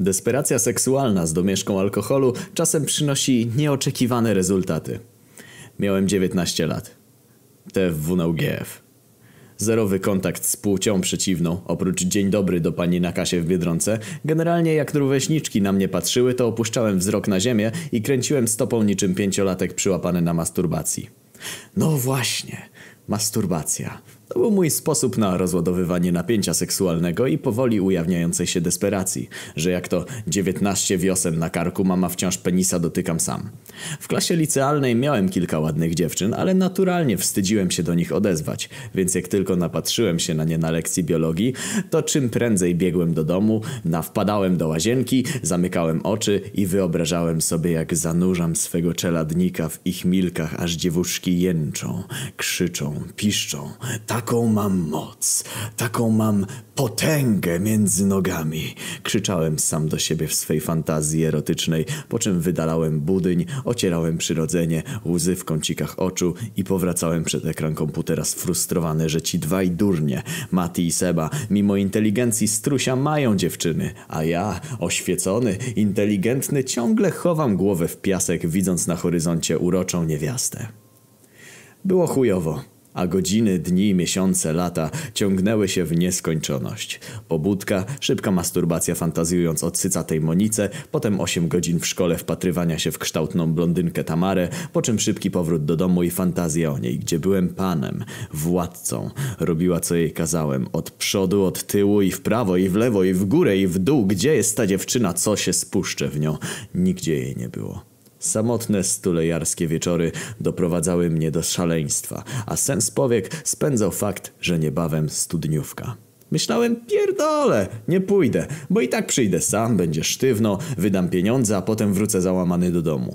Desperacja seksualna z domieszką alkoholu czasem przynosi nieoczekiwane rezultaty. Miałem 19 lat. TFW na UGF. Zerowy kontakt z płcią przeciwną, oprócz dzień dobry do pani na kasie w Biedronce. Generalnie jak rówieśniczki na mnie patrzyły, to opuszczałem wzrok na ziemię i kręciłem stopą niczym pięciolatek przyłapany na masturbacji. No właśnie, masturbacja. To był mój sposób na rozładowywanie napięcia seksualnego i powoli ujawniającej się desperacji, że jak to 19 wiosen na karku mama wciąż penisa dotykam sam. W klasie licealnej miałem kilka ładnych dziewczyn, ale naturalnie wstydziłem się do nich odezwać, więc jak tylko napatrzyłem się na nie na lekcji biologii, to czym prędzej biegłem do domu, nawpadałem do łazienki, zamykałem oczy i wyobrażałem sobie jak zanurzam swego czeladnika w ich milkach, aż dziewuszki jęczą, krzyczą, piszczą. Taką mam moc, taką mam potęgę między nogami. Krzyczałem sam do siebie w swej fantazji erotycznej, po czym wydalałem budyń, ocierałem przyrodzenie, łzy w kącikach oczu i powracałem przed ekran komputera sfrustrowany, że ci dwaj durnie, Mati i Seba, mimo inteligencji strusia mają dziewczyny, a ja, oświecony, inteligentny, ciągle chowam głowę w piasek, widząc na horyzoncie uroczą niewiastę. Było chujowo a godziny, dni, miesiące, lata ciągnęły się w nieskończoność. Pobudka, szybka masturbacja fantazjując o cycatej Monice, potem 8 godzin w szkole wpatrywania się w kształtną blondynkę Tamarę, po czym szybki powrót do domu i fantazja o niej, gdzie byłem panem, władcą. Robiła co jej kazałem, od przodu, od tyłu i w prawo i w lewo i w górę i w dół. Gdzie jest ta dziewczyna, co się spuszczę w nią? Nigdzie jej nie było. Samotne stulejarskie wieczory doprowadzały mnie do szaleństwa, a sens powiek spędzał fakt, że niebawem studniówka. Myślałem, pierdolę, nie pójdę, bo i tak przyjdę sam, będzie sztywno, wydam pieniądze, a potem wrócę załamany do domu.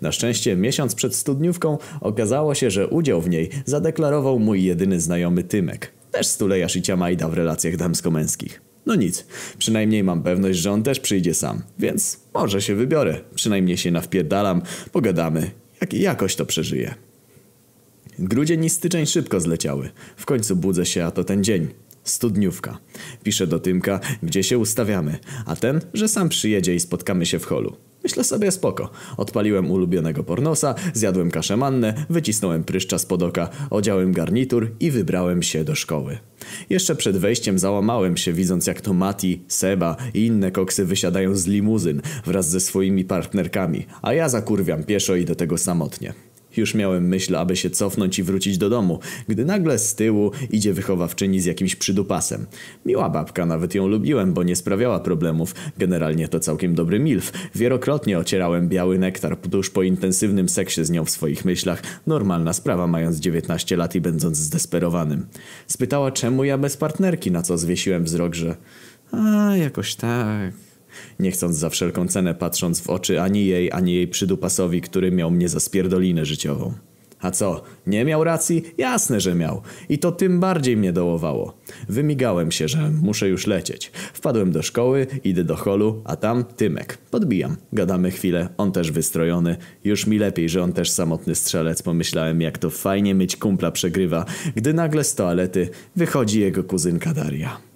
Na szczęście miesiąc przed studniówką okazało się, że udział w niej zadeklarował mój jedyny znajomy Tymek. Też stulejarz i ciamajda w relacjach damsko-męskich. No nic, przynajmniej mam pewność, że on też przyjdzie sam, więc może się wybiorę. Przynajmniej się nawpierdalam, pogadamy, jak jakoś to przeżyję. Grudzień i styczeń szybko zleciały. W końcu budzę się, a to ten dzień. Studniówka. Piszę do Tymka, gdzie się ustawiamy, a ten, że sam przyjedzie i spotkamy się w holu. Myślę sobie spoko. Odpaliłem ulubionego pornosa, zjadłem kaszę mannę, wycisnąłem pryszcza spod oka, odziałem garnitur i wybrałem się do szkoły. Jeszcze przed wejściem załamałem się widząc jak to Mati, Seba i inne koksy wysiadają z limuzyn wraz ze swoimi partnerkami, a ja zakurwiam pieszo i do tego samotnie. Już miałem myśl, aby się cofnąć i wrócić do domu, gdy nagle z tyłu idzie wychowawczyni z jakimś przydupasem. Miła babka, nawet ją lubiłem, bo nie sprawiała problemów. Generalnie to całkiem dobry milf. Wielokrotnie ocierałem biały nektar tuż po intensywnym seksie z nią w swoich myślach. Normalna sprawa, mając 19 lat i będąc zdesperowanym. Spytała, czemu ja bez partnerki, na co zwiesiłem wzrok, że... A, jakoś tak... Nie chcąc za wszelką cenę patrząc w oczy ani jej, ani jej przydupasowi, który miał mnie za spierdolinę życiową. A co, nie miał racji? Jasne, że miał. I to tym bardziej mnie dołowało. Wymigałem się, że muszę już lecieć. Wpadłem do szkoły, idę do holu, a tam Tymek. Podbijam. Gadamy chwilę, on też wystrojony. Już mi lepiej, że on też samotny strzelec. Pomyślałem, jak to fajnie mieć kumpla przegrywa, gdy nagle z toalety wychodzi jego kuzynka Daria.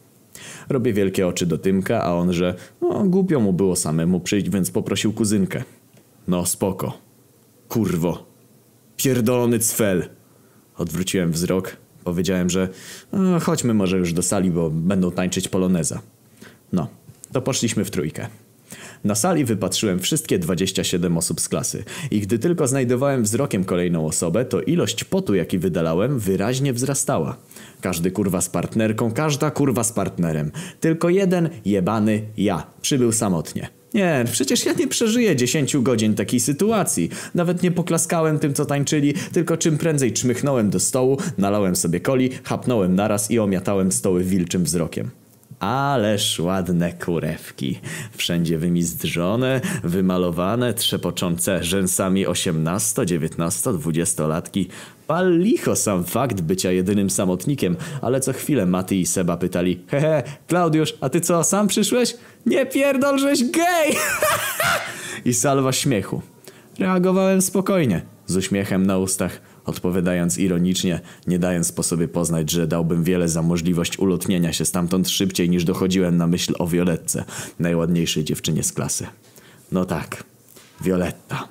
Robię wielkie oczy do Tymka, a on, że no, głupio mu było samemu przyjść, więc poprosił kuzynkę. No spoko. Kurwo. Pierdolony cfel. Odwróciłem wzrok. Powiedziałem, że no, chodźmy może już do sali, bo będą tańczyć poloneza. No, to poszliśmy w trójkę. Na sali wypatrzyłem wszystkie 27 osób z klasy i gdy tylko znajdowałem wzrokiem kolejną osobę, to ilość potu, jaki wydalałem, wyraźnie wzrastała. Każdy kurwa z partnerką, każda kurwa z partnerem. Tylko jeden jebany ja. Przybył samotnie. Nie, przecież ja nie przeżyję 10 godzin takiej sytuacji. Nawet nie poklaskałem tym, co tańczyli, tylko czym prędzej czmychnąłem do stołu, nalałem sobie coli, chapnąłem naraz i omiatałem stoły wilczym wzrokiem. Ależ ładne kurewki. Wszędzie wymizdrzone, wymalowane, trzepoczące rzęsami 18, 19, 20 latki. Pal licho sam fakt bycia jedynym samotnikiem, ale co chwilę Maty i Seba pytali Hehe, Klaudiusz, a ty co, sam przyszłeś? Nie pierdol, żeś gej! I salwa śmiechu. Reagowałem spokojnie, z uśmiechem na ustach. Odpowiadając ironicznie, nie dając po sobie poznać, że dałbym wiele za możliwość ulotnienia się stamtąd szybciej niż dochodziłem na myśl o Violetce, najładniejszej dziewczynie z klasy. No tak, Violetta.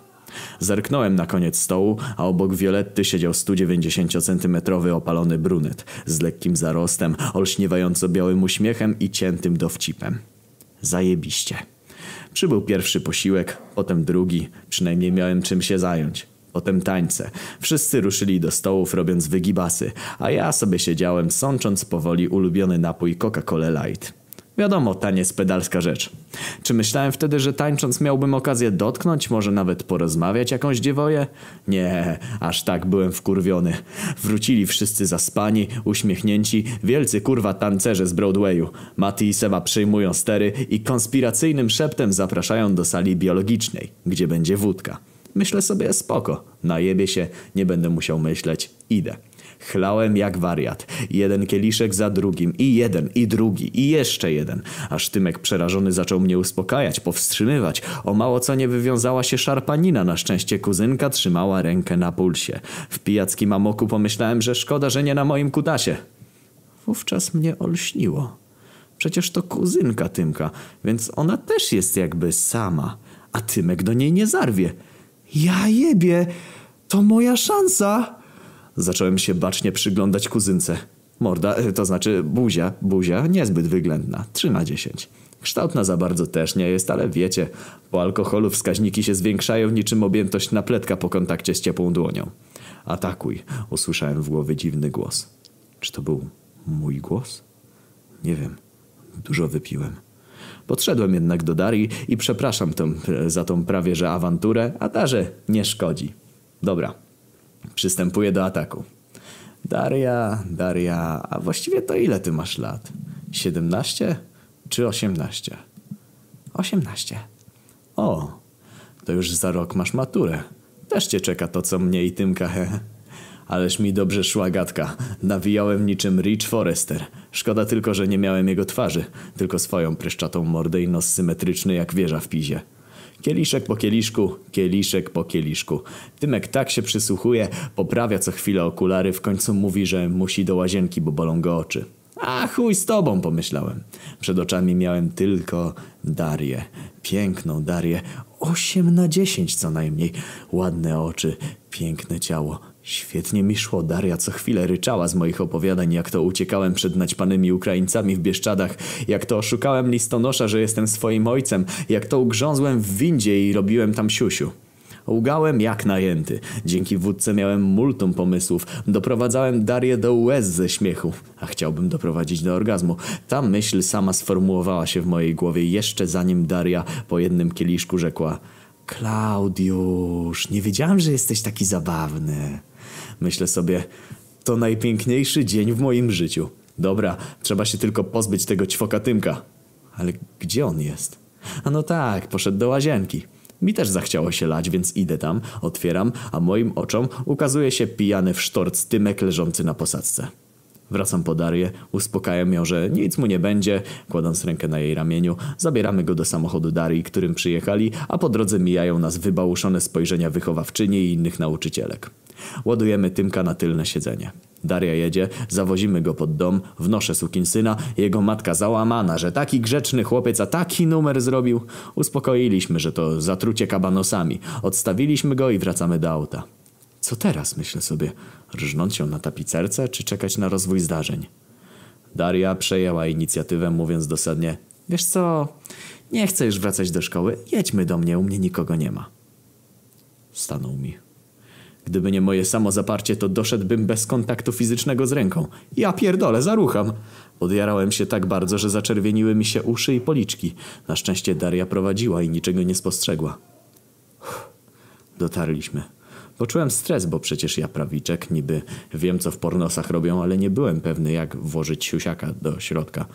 Zerknąłem na koniec stołu, a obok Violetty siedział 190-centymetrowy opalony brunet z lekkim zarostem, olśniewająco białym uśmiechem i ciętym dowcipem. Zajebiście. Przybył pierwszy posiłek, potem drugi, przynajmniej miałem czym się zająć. Potem tańce. Wszyscy ruszyli do stołów robiąc wygibasy, a ja sobie siedziałem sącząc powoli ulubiony napój Coca-Cola Light. Wiadomo, taniec pedalska rzecz. Czy myślałem wtedy, że tańcząc miałbym okazję dotknąć, może nawet porozmawiać jakąś dziewoję? Nie, aż tak byłem wkurwiony. Wrócili wszyscy zaspani, uśmiechnięci, wielcy kurwa tancerze z Broadwayu. Mati i Seba przejmują stery i konspiracyjnym szeptem zapraszają do sali biologicznej, gdzie będzie wódka. Myślę sobie spoko, najebie się, nie będę musiał myśleć, idę. Chlałem jak wariat. Jeden kieliszek za drugim. I jeden, i drugi, i jeszcze jeden. Aż Tymek przerażony zaczął mnie uspokajać, powstrzymywać. O mało co nie wywiązała się szarpanina. Na szczęście kuzynka trzymała rękę na pulsie. W pijackim amoku pomyślałem, że szkoda, że nie na moim kutasie. Wówczas mnie olśniło. Przecież to kuzynka Tymka, więc ona też jest jakby sama. A Tymek do niej nie zarwie. Ja jebie! To moja szansa! Zacząłem się bacznie przyglądać kuzynce. Morda, e, to znaczy buzia, buzia niezbyt wyględna, 3 na 10. Kształtna za bardzo też nie jest, ale wiecie, po alkoholu wskaźniki się zwiększają niczym objętość napletka po kontakcie z ciepłą dłonią. Atakuj, usłyszałem w głowie dziwny głos. Czy to był mój głos? Nie wiem, dużo wypiłem. Podszedłem jednak do Darii i przepraszam tą, za tą prawie że awanturę, a darze nie szkodzi. Dobra, Przystępuję do ataku. Daria, Daria, a właściwie to ile ty masz lat? 17 czy 18? 18. O, to już za rok masz maturę. Też cię czeka to, co mnie i Tymka. Ależ mi dobrze szła gadka. Nawijałem niczym Rich Forrester. Szkoda tylko, że nie miałem jego twarzy, tylko swoją pryszczatą mordę i nos symetryczny jak wieża w pizie. Kieliszek po kieliszku, kieliszek po kieliszku. Tymek tak się przysłuchuje, poprawia co chwilę okulary, w końcu mówi, że musi do łazienki, bo bolą go oczy. A chuj z tobą, pomyślałem. Przed oczami miałem tylko Darię. Piękną Darię. Osiem na dziesięć co najmniej. Ładne oczy, piękne ciało. Świetnie mi szło. Daria co chwilę ryczała z moich opowiadań, jak to uciekałem przed naćpanymi Ukraińcami w Bieszczadach, jak to oszukałem listonosza, że jestem swoim ojcem, jak to ugrzązłem w windzie i robiłem tam siusiu. Łgałem jak najęty. Dzięki wódce miałem multum pomysłów. Doprowadzałem Darię do łez ze śmiechu. A chciałbym doprowadzić do orgazmu. Ta myśl sama sformułowała się w mojej głowie jeszcze zanim Daria po jednym kieliszku rzekła Klaudiusz, nie wiedziałem, że jesteś taki zabawny. Myślę sobie, to najpiękniejszy dzień w moim życiu. Dobra, trzeba się tylko pozbyć tego ćwoka Tymka. Ale gdzie on jest? A no tak, poszedł do łazienki. Mi też zachciało się lać, więc idę tam, otwieram, a moim oczom ukazuje się pijany w sztorc Tymek leżący na posadzce. Wracam po Darię, uspokajam ją, że nic mu nie będzie, kładąc rękę na jej ramieniu, zabieramy go do samochodu Darii, którym przyjechali, a po drodze mijają nas wybałuszone spojrzenia wychowawczyni i innych nauczycielek. Ładujemy Tymka na tylne siedzenie. Daria jedzie, zawozimy go pod dom, wnoszę sukinsyna, jego matka załamana, że taki grzeczny chłopiec, a taki numer zrobił. Uspokoiliśmy, że to zatrucie kabanosami. Odstawiliśmy go i wracamy do auta. Co teraz, myślę sobie, rżnąć się na tapicerce, czy czekać na rozwój zdarzeń? Daria przejęła inicjatywę, mówiąc dosadnie, wiesz co, nie chcę już wracać do szkoły, jedźmy do mnie, u mnie nikogo nie ma. Stanął mi. Gdyby nie moje samozaparcie, to doszedłbym bez kontaktu fizycznego z ręką. Ja pierdolę, zarucham. Podjarałem się tak bardzo, że zaczerwieniły mi się uszy i policzki. Na szczęście Daria prowadziła i niczego nie spostrzegła. Dotarliśmy. Poczułem stres, bo przecież ja prawiczek, niby wiem co w pornosach robią, ale nie byłem pewny jak włożyć siusiaka do środka.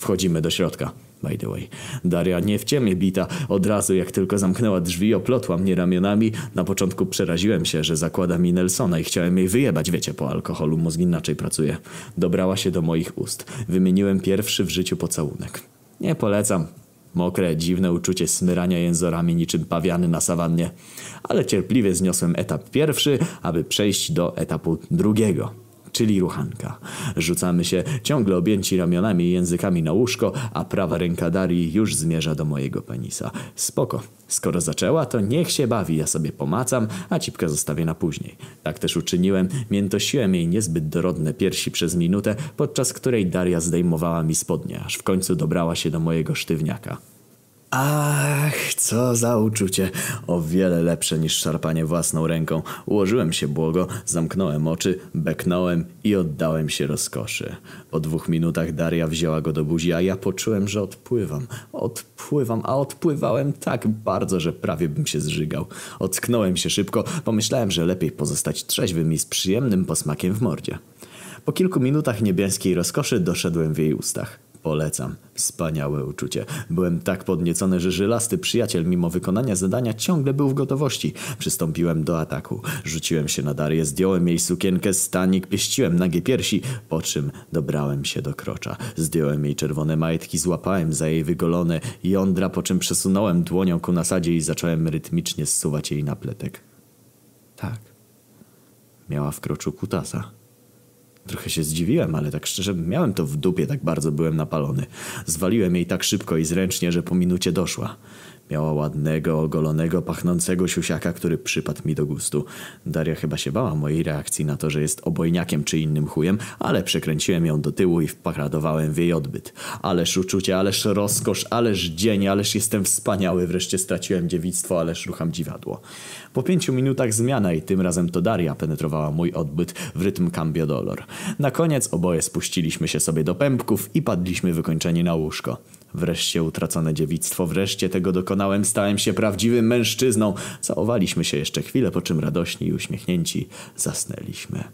Wchodzimy do środka. By the way, Daria nie w ciemię bita. Od razu jak tylko zamknęła drzwi, oplotła mnie ramionami. Na początku przeraziłem się, że zakłada mi Nelsona i chciałem jej wyjebać. Wiecie, po alkoholu mózg inaczej pracuje. Dobrała się do moich ust. Wymieniłem pierwszy w życiu pocałunek. Nie polecam. Mokre, dziwne uczucie smyrania jęzorami niczym pawiany na sawannie. Ale cierpliwie zniosłem etap pierwszy, aby przejść do etapu drugiego czyli ruchanka. Rzucamy się ciągle objęci ramionami i językami na łóżko, a prawa ręka Darii już zmierza do mojego penisa. Spoko. Skoro zaczęła, to niech się bawi, ja sobie pomacam, a cipkę zostawię na później. Tak też uczyniłem, miętosiłem jej niezbyt dorodne piersi przez minutę, podczas której Daria zdejmowała mi spodnie, aż w końcu dobrała się do mojego sztywniaka. Ach, co za uczucie. O wiele lepsze niż szarpanie własną ręką. Ułożyłem się błogo, zamknąłem oczy, beknąłem i oddałem się rozkoszy. Po dwóch minutach Daria wzięła go do buzi, a ja poczułem, że odpływam. Odpływam, a odpływałem tak bardzo, że prawie bym się zżygał. Ocknąłem się szybko, pomyślałem, że lepiej pozostać trzeźwym i z przyjemnym posmakiem w mordzie. Po kilku minutach niebieskiej rozkoszy doszedłem w jej ustach. Polecam. Wspaniałe uczucie. Byłem tak podniecony, że żylasty przyjaciel mimo wykonania zadania ciągle był w gotowości. Przystąpiłem do ataku. Rzuciłem się na Darię, zdjąłem jej sukienkę, stanik, pieściłem nagie piersi, po czym dobrałem się do krocza. Zdjąłem jej czerwone majtki, złapałem za jej wygolone jądra, po czym przesunąłem dłonią ku nasadzie i zacząłem rytmicznie zsuwać jej napletek. Tak. Miała w kroczu kutasa. Trochę się zdziwiłem, ale tak szczerze miałem to w dupie, tak bardzo byłem napalony. Zwaliłem jej tak szybko i zręcznie, że po minucie doszła. Miała ładnego, ogolonego, pachnącego siusiaka, który przypadł mi do gustu. Daria chyba się bała mojej reakcji na to, że jest obojniakiem czy innym chujem, ale przekręciłem ją do tyłu i wparadowałem w jej odbyt. Ależ uczucie, ależ rozkosz, ależ dzień, ależ jestem wspaniały. Wreszcie straciłem dziewictwo, ależ rucham dziwadło. Po pięciu minutach zmiana i tym razem to Daria penetrowała mój odbyt w rytm cambio dolor. Na koniec oboje spuściliśmy się sobie do pępków i padliśmy wykończeni na łóżko. Wreszcie utracone dziewictwo, wreszcie tego dokonałem, stałem się prawdziwym mężczyzną. Całowaliśmy się jeszcze chwilę, po czym radośni i uśmiechnięci zasnęliśmy.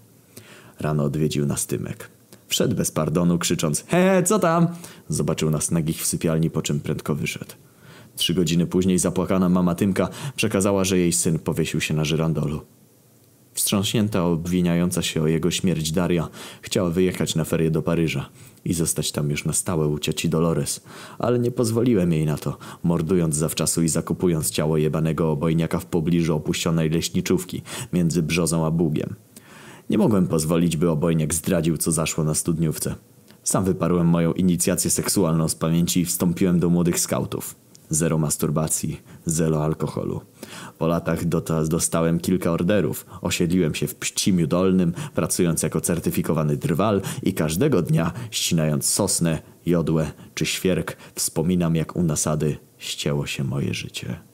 Rano odwiedził nas Tymek. Wszedł bez pardonu, krzycząc he, co tam? Zobaczył nas nagich w sypialni, po czym prędko wyszedł. Trzy godziny później zapłakana mama Tymka przekazała, że jej syn powiesił się na żyrandolu. Wstrząśnięta, obwiniająca się o jego śmierć Daria chciała wyjechać na ferie do Paryża i zostać tam już na stałe u cioci Dolores, ale nie pozwoliłem jej na to, mordując zawczasu i zakupując ciało jebanego obojniaka w pobliżu opuszczonej leśniczówki między Brzozą a Bugiem. Nie mogłem pozwolić, by obojniak zdradził, co zaszło na studniówce. Sam wyparłem moją inicjację seksualną z pamięci i wstąpiłem do młodych skautów. Zero masturbacji, zero alkoholu. Po latach dostałem kilka orderów. Osiedliłem się w Pścimiu Dolnym, pracując jako certyfikowany drwal i każdego dnia, ścinając sosnę, jodłę czy świerk, wspominam jak u nasady ścięło się moje życie.